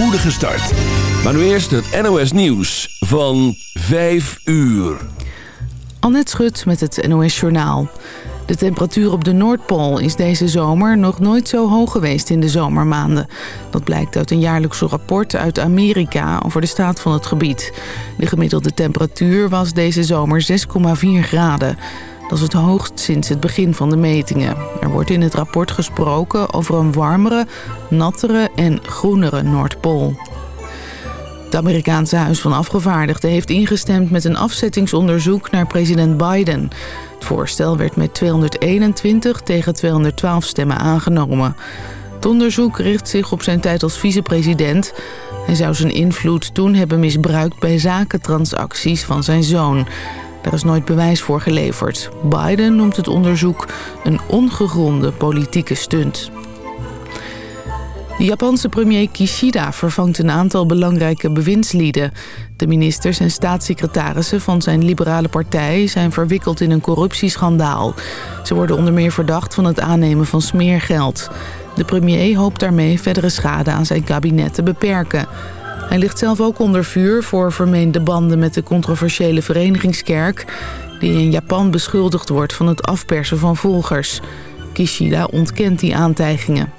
spoedige start. Maar nu eerst het NOS Nieuws van 5 uur. Annette Schut met het NOS Journaal. De temperatuur op de Noordpool is deze zomer nog nooit zo hoog geweest in de zomermaanden. Dat blijkt uit een jaarlijkse rapport uit Amerika over de staat van het gebied. De gemiddelde temperatuur was deze zomer 6,4 graden. Dat is het hoogst sinds het begin van de metingen. Er wordt in het rapport gesproken over een warmere, nattere en groenere Noordpool. Het Amerikaanse Huis van Afgevaardigden heeft ingestemd met een afzettingsonderzoek naar president Biden. Het voorstel werd met 221 tegen 212 stemmen aangenomen. Het onderzoek richt zich op zijn tijd als vicepresident. Hij zou zijn invloed toen hebben misbruikt bij zakentransacties van zijn zoon. Daar is nooit bewijs voor geleverd. Biden noemt het onderzoek een ongegronde politieke stunt. De Japanse premier Kishida vervangt een aantal belangrijke bewindslieden. De ministers en staatssecretarissen van zijn liberale partij zijn verwikkeld in een corruptieschandaal. Ze worden onder meer verdacht van het aannemen van smeergeld. De premier hoopt daarmee verdere schade aan zijn kabinet te beperken. Hij ligt zelf ook onder vuur voor vermeende banden met de controversiële verenigingskerk... die in Japan beschuldigd wordt van het afpersen van volgers. Kishida ontkent die aantijgingen.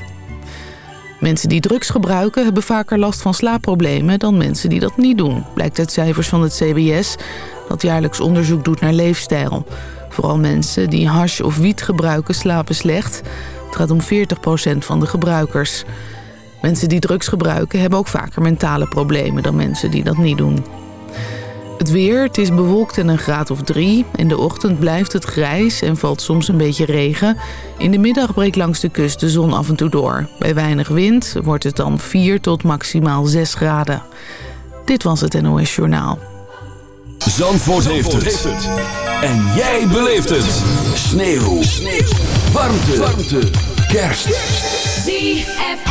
Mensen die drugs gebruiken hebben vaker last van slaapproblemen dan mensen die dat niet doen, blijkt uit cijfers van het CBS dat jaarlijks onderzoek doet naar leefstijl. Vooral mensen die hash of wiet gebruiken slapen slecht. Het gaat om 40% van de gebruikers. Mensen die drugs gebruiken hebben ook vaker mentale problemen dan mensen die dat niet doen. Het weer, het is bewolkt en een graad of drie. In de ochtend blijft het grijs en valt soms een beetje regen. In de middag breekt langs de kust de zon af en toe door. Bij weinig wind wordt het dan 4 tot maximaal 6 graden. Dit was het NOS Journaal. Zandvoort, heeft, het. En jij beleeft het. Sneeuw. Sneeuw. Warmte. Warmte. Kerst. ZFM.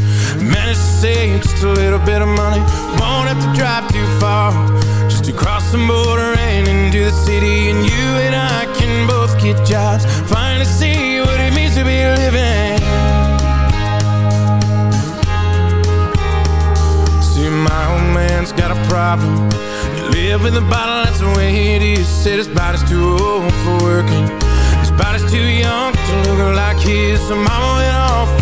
Managed to save just a little bit of money. Won't have to drive too far. Just Just to cross the border and into the city. And you and I can both get jobs. Finally see what it means to be living. See, my old man's got a problem. You live in the bottle, that's the way it is. Said his body's too old for working. His body's too young to look like his. So mama went off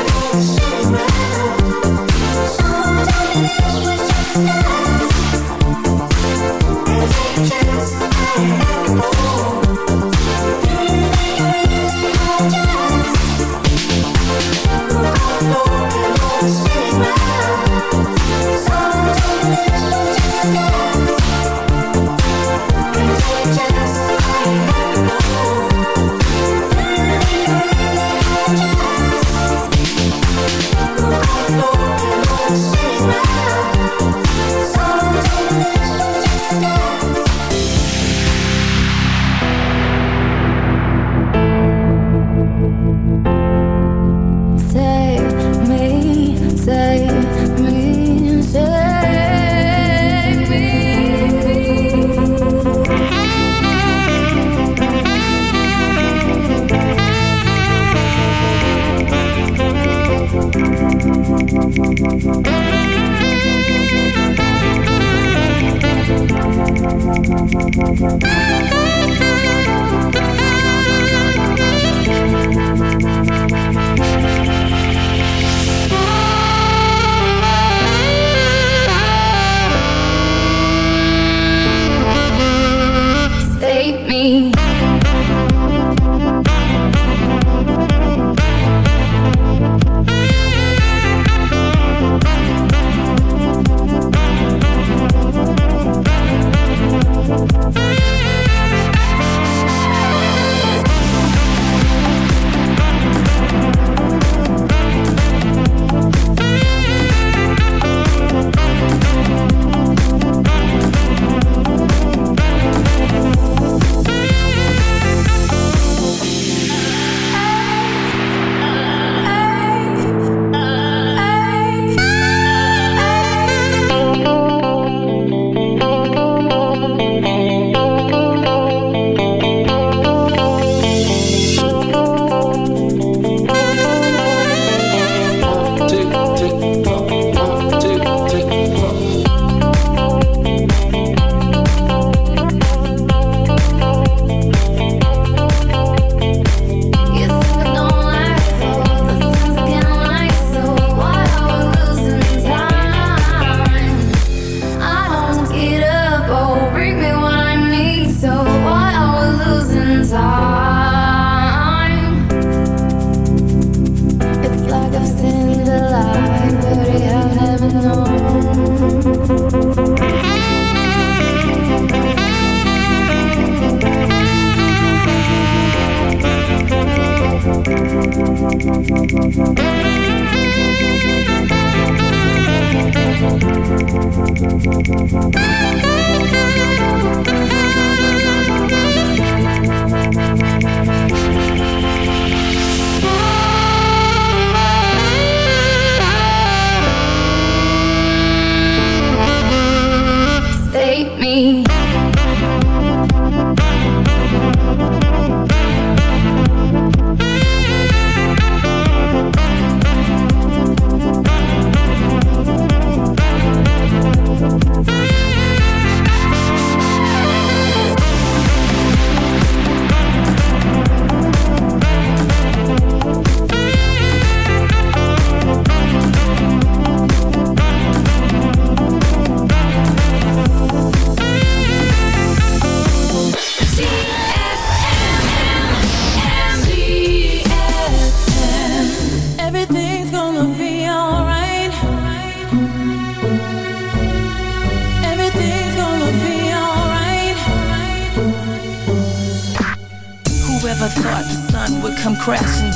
Thank me.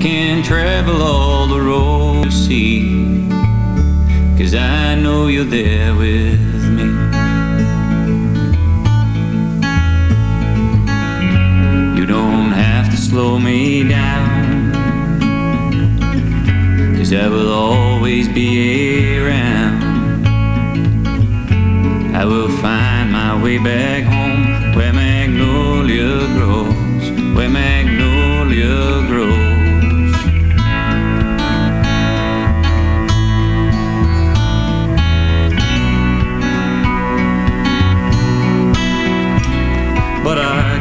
Can travel all the road to see, cause I know you're there with me. You don't have to slow me down, cause I will always be around. I will find my way back home where magnolia grows, where magnolia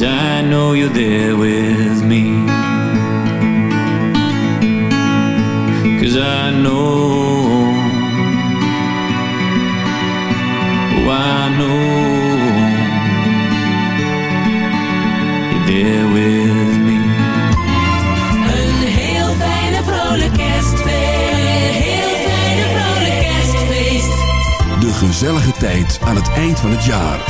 Cause I know you're there with me. Cause I know, oh, I know you're there with me. Een heel fijne vrolijk kerstfeest. Heel fijne vrolijk kerstfeest. De gezellige tijd aan het eind van het jaar.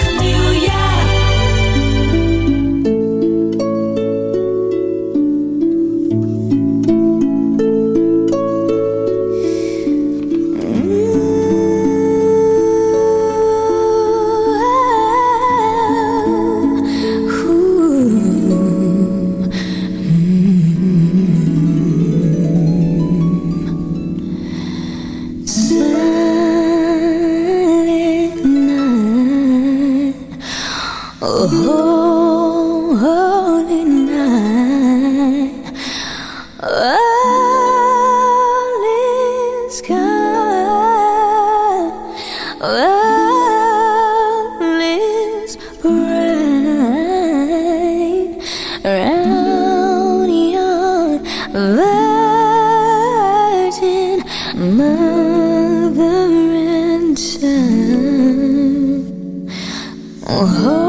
我。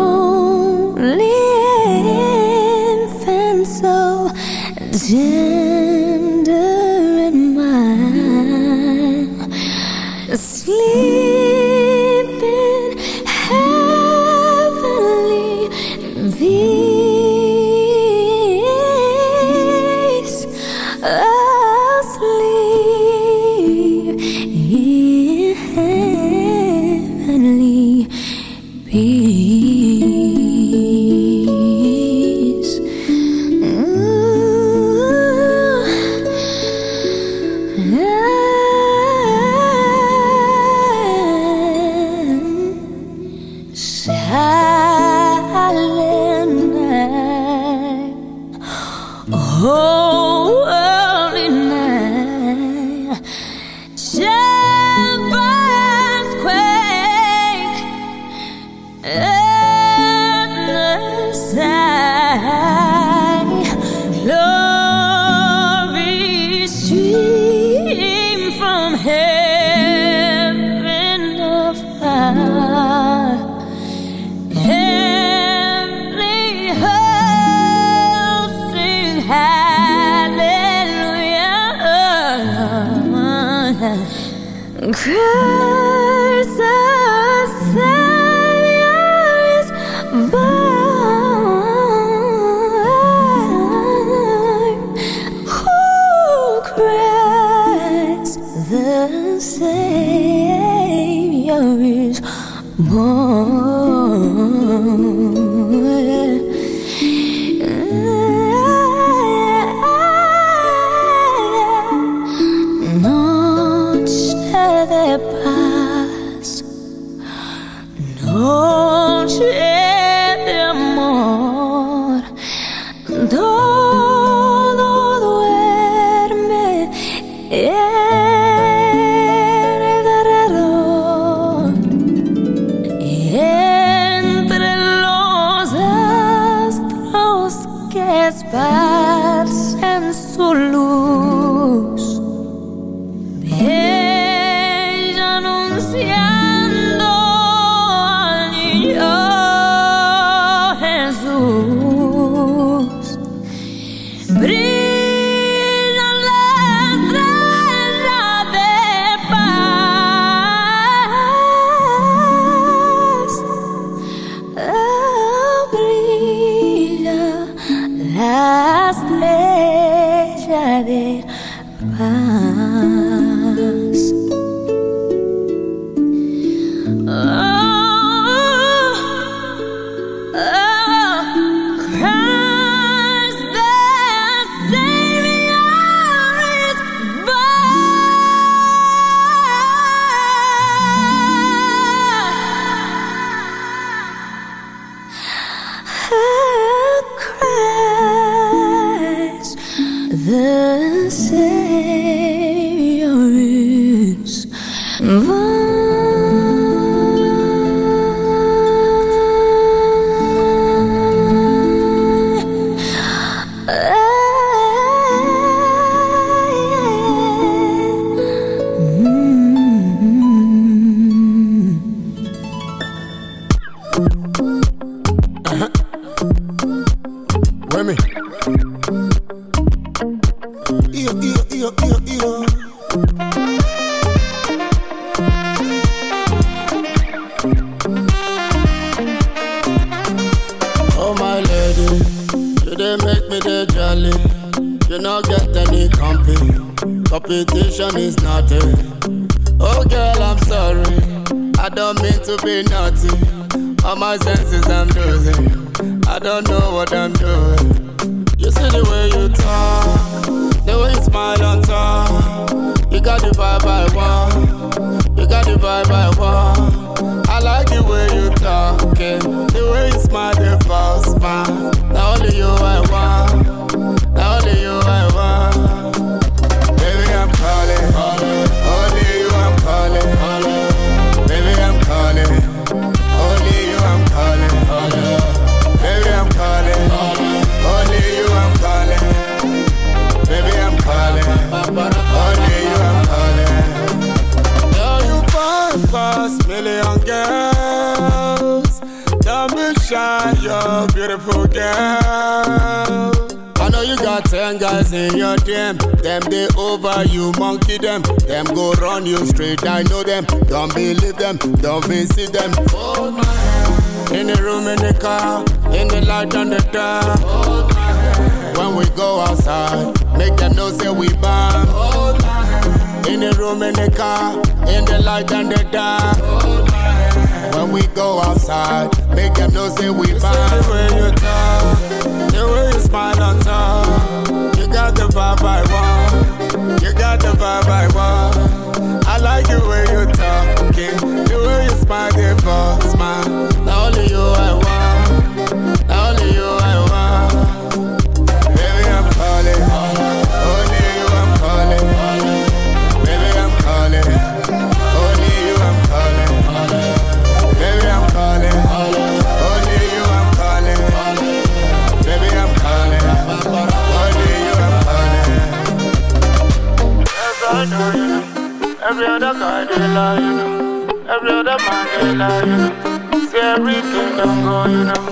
they love you know. Every other man you know. See everything don't you know.